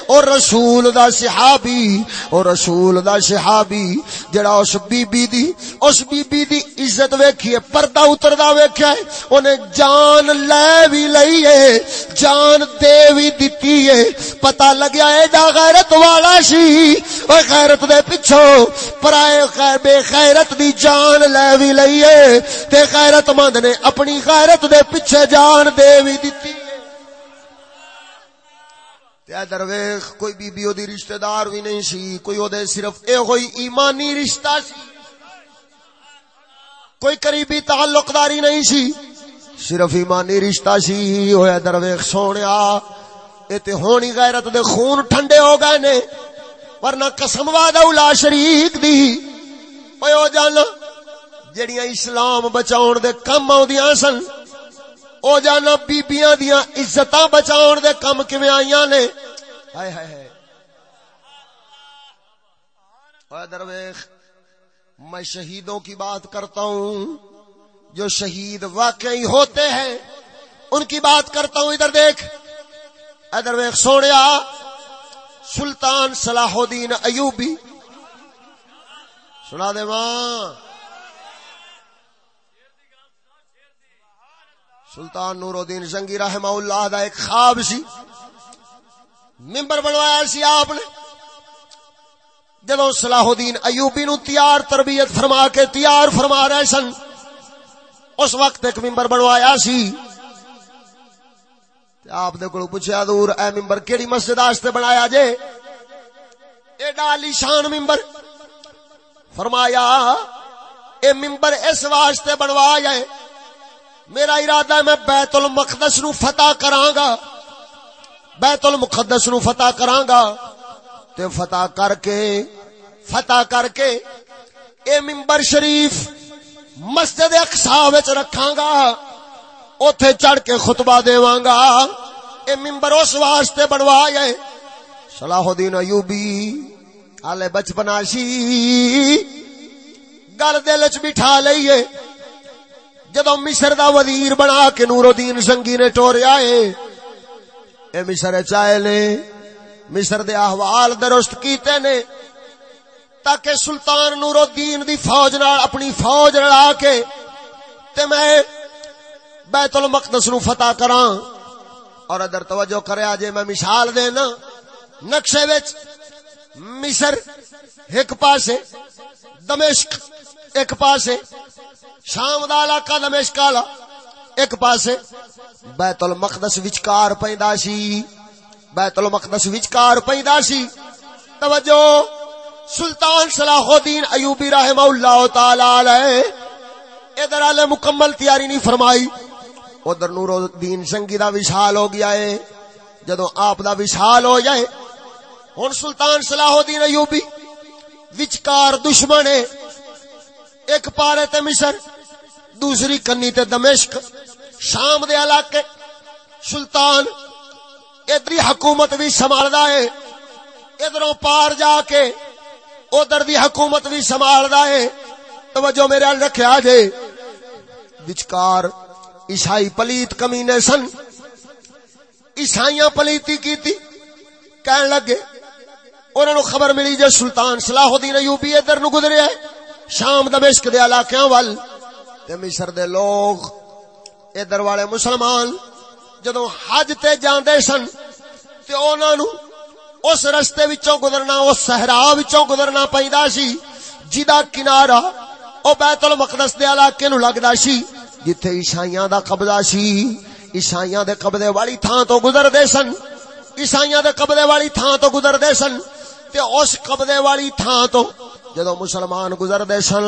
اور رسول دا صحابی، اور رسول دا صحابی جڑا اس بی بی دی، اس بی بی دی عزت ویکھیے، پردہ اتردا ویکھیا ہے اونے جان لے وی لئی ہے، جان دے وی دتی ہے۔ پتہ لگیا اے دا غیرت والا سی او غیرت دے پیچھے پرائے بے غیرت دی جان لے وی لئی ہے تے غیرت مند نے اپنی غیرت دے پیچھے جان دے وی دتی درویخ کوئی بی بی دی رشتہ دار بھی نہیں سی، کوئی او دے صرف اے ہوئی ایمانی رشتہ سی۔ کوئی قریبی تعلق داری نہیں سی، صرف ایمانی رشتہ سی۔ ہویا درویخ سونیا، اے تے ہونی غیرت دے خون ٹھنڈے ہو گئے نے۔ ورنہ قسم وعدہ اولا شریک دی۔ اوے او جانا جڑیاں اسلام بچاؤن دے کم آؤندیاں سن، او جانا بیبیاں دیاں عزتاں بچاؤن دے کم کیویں آئیاں نے؟ ہائے ہائے ہائے۔ اے درویش، میں شہیدوں کی بات کرتا ہوں۔ جو شہید واقعی ہوتے ہیں، ان کی بات کرتا ہوں۔ ادھر دیکھ۔ اے درویش سونیا سلطان صلاح الدین ایوبی۔ سنا دے ماں۔ سلطان نور الدین زنگی رحمہ اللہ دا ایک خواب سی۔ ممبر بنوایا سی آپ نے۔ جدو صلاح الدین ایوبی نو تیار تربیت فرما کے تیار فرما رہے سن، اس وقت ایک ممبر بنوایا سی۔ آپ دے کو پوچھا دور اے ممبر کیڑی مسجد واسطے بنایا جے؟ ایڈا علی شان ممبر فرمایا، اے ممبر اس واسطے بنوایا ہے، میرا ارادہ ہے میں بیت المقدس نو فتح کراں گا۔ بیت المقدس نو فتح کراں گا۔ تے فتح کر کے، فتح کر کے اے ممبر شریف مسجد اقصا وچ رکھاں گا۔ اوتھے چڑھ کے خطبہ دیواں گا۔ اے ممبر اس واسطے بنوایا ہے۔ صلاح الدین ایوبی، آلے بچپنا سی گل دل چ بٹھا لئیے جدو مصر دا وزیر بنا کے نور الدین سنگی نے ٹوریا ہے۔ اے مصر چائے نے، مصر دے احوال درست کیتے نے۔ تاکہ سلطان نور الدین دی فوج نال اپنی فوج لڑا کے تے میں بیت المقدس نو فتح کراں۔ اور ادھر توجہ کریا جے میں مثال دینا۔ نقشے وچ مصر ایک پاسے، دمشق ایک پاسے، شام دا علاقہ دمشق والا ایک پاسے۔ بیت المقدس وچکار پیندا سی۔ بیت المقدس وچکار پیندا سی۔ توجہ، سلطان صلاح الدین ایوبی رحمہ اللہ تعالی علیہ۔ ادھر والے مکمل تیاری نہیں فرمائی۔ ادھر نور الدین سنگی دا وشال ہو گیا ہے۔ جدو آپ دا وشال ہو جائے، ہن سلطان صلاح الدین ایوبی وچکار دشمن ہے۔ ایک پارے تے مصر، دوسری کنی تے دمشق۔ شام دے علاقے، سلطان ادری حکومت بھی سنبھالدا ہے۔ ادھروں پار جا کے ادھر دی حکومت بھی سنبھالدا ہے۔ توجہ میرے رکھیا جے وچکار عیسائی پلیت کمینے سن۔ عیسائیاں پلیتی کیتی۔ کہن لگے، انہاں نو خبر ملی جے سلطان صلاح الدین ایوبی ادھر نو گزریا ہے شام دمشق دے علاقیاں وال تے مصر دے لوگ، ادھر والے مسلمان جدو حج تے جاندے سن، تے انہاں نو اس رستے وچوں گزرنا، اس صحرا وچوں گزرنا پیندا سی جدا کنارا او بیت المقدس دے علاقے نو لگدا سی۔ جتھے عیسائیاں دا قبضہ سی، عیسائیاں دے قبضے والی تھان تو گزر دے سن۔ عیسائیاں دے قبضے والی تھان تو گزر دے سن۔ تے اس قبضے والی تھان تو جدو مسلمان گزر دے سن،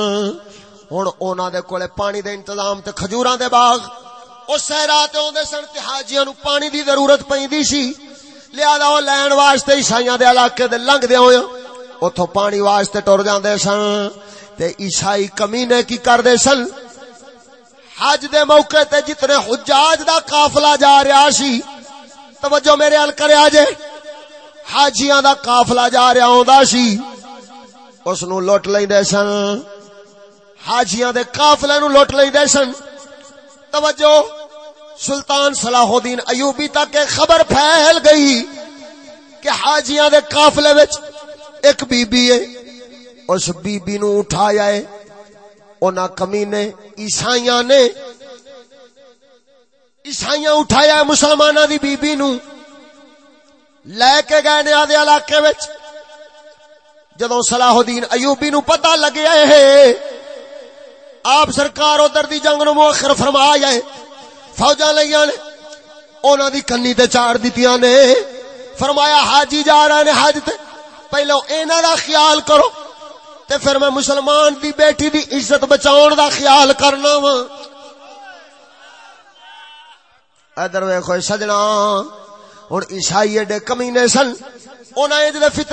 ہن انہاں دے کولے پانی دے انتظام تے کھجوراں دے باغ۔ او صحرا تے اوندے سن تے حاجیاں نو پانی دی ضرورت پیندی سی۔ لہذا او لین واسطے عیسائیاں دے علاقے دے لنگ دے ہویا اوتھوں پانی واسطے ٹر جاندے سن۔ تے عیسائی کمینے کی کردے سن۔ حج دے موقع تے جتنے حجاج دا قافلہ جا رہا سی، توجہ میرے ال کریا جے حاجیاں دا قافلہ جا رہا ہوندا سی، اس نو لوٹ لیندے سن۔ حاجیاں دے قافلے نو لوٹ لیندے سن۔ توجہ، سلطان صلاح الدین ایوبی تک خبر پھیل گئی کہ حاجیاں دے قافلے وچ ایک بی بی ہے، اس بی بی نو اٹھایا ہے۔ اونا کمینے عیسائیاں نے۔ عیسائیاں اٹھایا مسلمانہ دی بی بی نو۔ لے کے گئے نے آدھے علاقے وچ۔ جدو صلاح الدین ایوبی نو پتہ لگیا ہے، آپ سرکار ادھر دی جنگ نو مؤخر فرمایا ہے۔ فوجاں لیاں نے، اونا دی کنی تے چاڑ دتیاں نے۔ فرمایا حاجی جا رہے نے حج تے۔ پہلو اینا دا خیال کرو۔ تے پھر میں مسلمان دی بیٹی دی عزت بچاؤن دا خیال کرنا وا۔ ادھر ویکھو سجنا، ہن عیسائی ایڈے کمینے سن انہاں دے فطرت